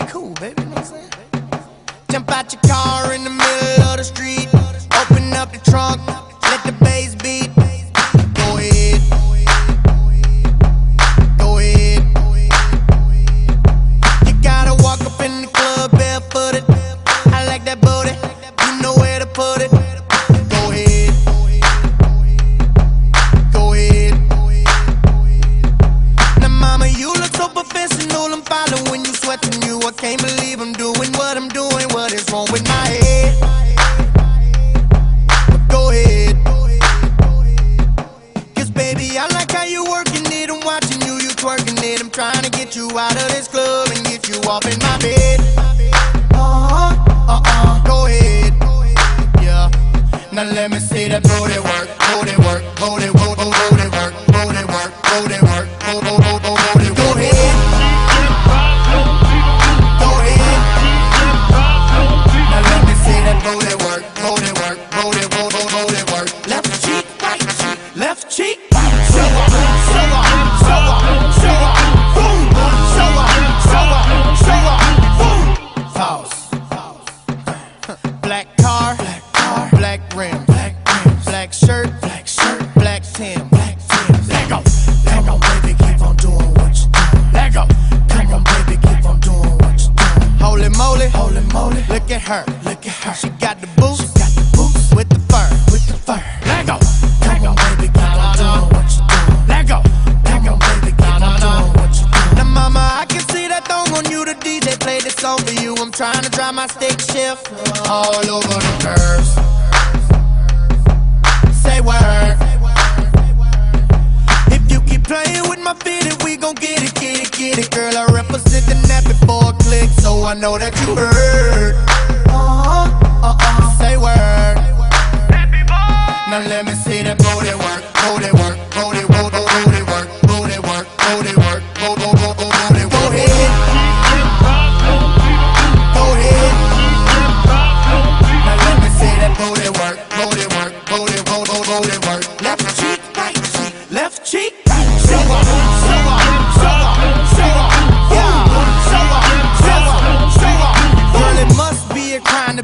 be cool, baby. You know what I'm saying? Jump out your car in the middle of the street. With my head? Go ahead. Cause, baby, I like how you working it. I'm watching you, you twerking it. I'm trying to get you out of this club and get you off in my bed. Her, look at her. She got the boots, she got the boots with the fur, with the fur. Let go, come on, baby, keep on doing what you doing. Let go, come on, baby, keep on doing what you doing. Now, mama, I can see that thong on you. The DJ played this song for you. I'm trying to drive my stick shift all over the curves. Say word. If you keep playing with my fitted, we gon' get it, get it, get it, girl. I represent the net before a click, so I know that you heard. Let me see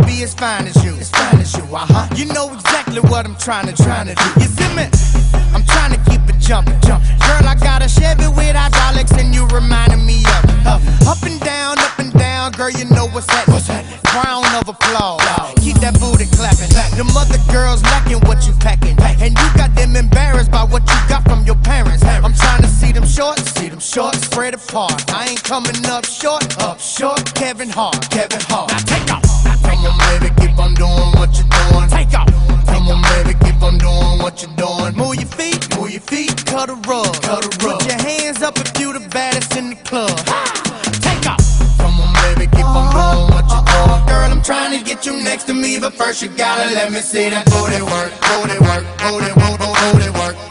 be as fine as you, as fine as you, uh huh. You know exactly what I'm trying to, trying to do. You see me? I'm trying to keep it jumping, jumping. Girl, I got a Chevy with hydraulics, and you reminding me of it. Up, up and down, up and down, girl, you know what's that? What's that? Crown of applause. Keep that booty clapping. Them other girls lacking what you packing, and you got them embarrassed by what you got from your parents. I'm trying to see them shorts, see them shorts spread apart. I ain't coming up short, up short. Kevin Hart, Kevin Hart. Now take off. Come on, baby, keep on doing what you're doing. Take off. Come on, baby, keep on doing what you're doing. Move your feet, move your feet, cut a rug, cut a rug. Put your hands up if you the baddest in the club. Take off. Come on, baby, keep on uh-huh. doing what you're doing. Uh-huh. Girl, I'm trying to get you next to me, but first you gotta let me see that booty work, booty work, booty work, booty work.